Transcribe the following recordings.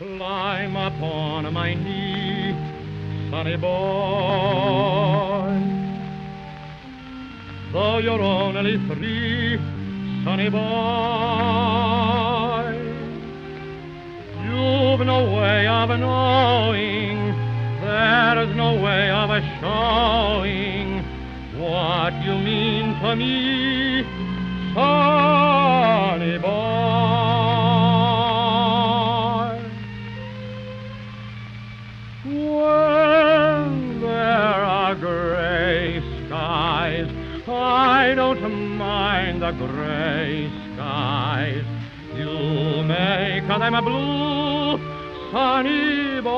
Climb upon my knee, sonny boy. Though you're only three, sonny boy, you've no way of knowing, there's no way of a showing what you mean to me, When there are gray skies, I don't mind the gray skies. You make them blue, sonny boy.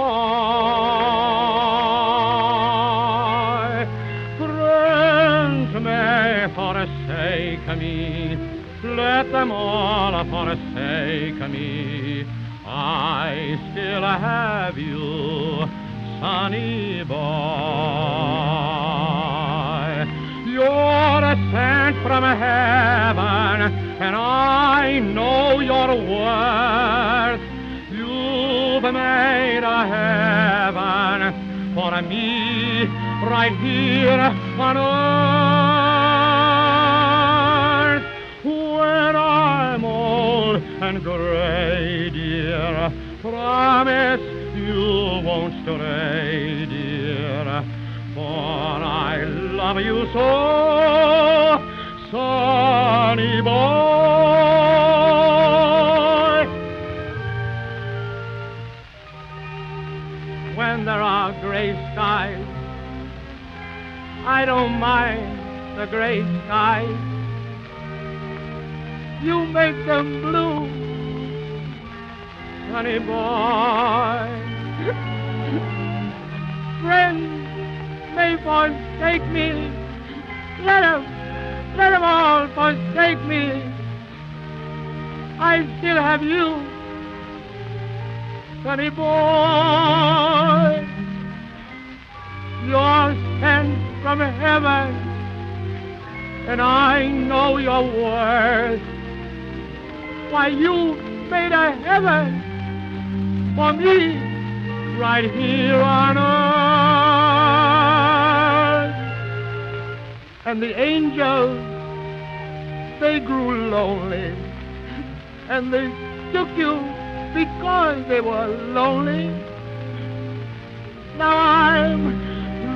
Friends may forsake me, let them all forsake me. I still have you, sonny boy. You're a sent from heaven, and I know your worth. You've made a heaven for me right here on earth. Gray, dear, promise you won't stray, dear. For I love you so, sonny boy. When there are gray skies, I don't mind the gray skies. You make them blue, sonny boy. Friends may forsake me, let them, let them all forsake me. I still have you, honey boy. You're sent from heaven, and I know your worth. Why, you made a heaven for me right here on earth. And the angels, they grew lonely, and they took you because they were lonely. Now I'm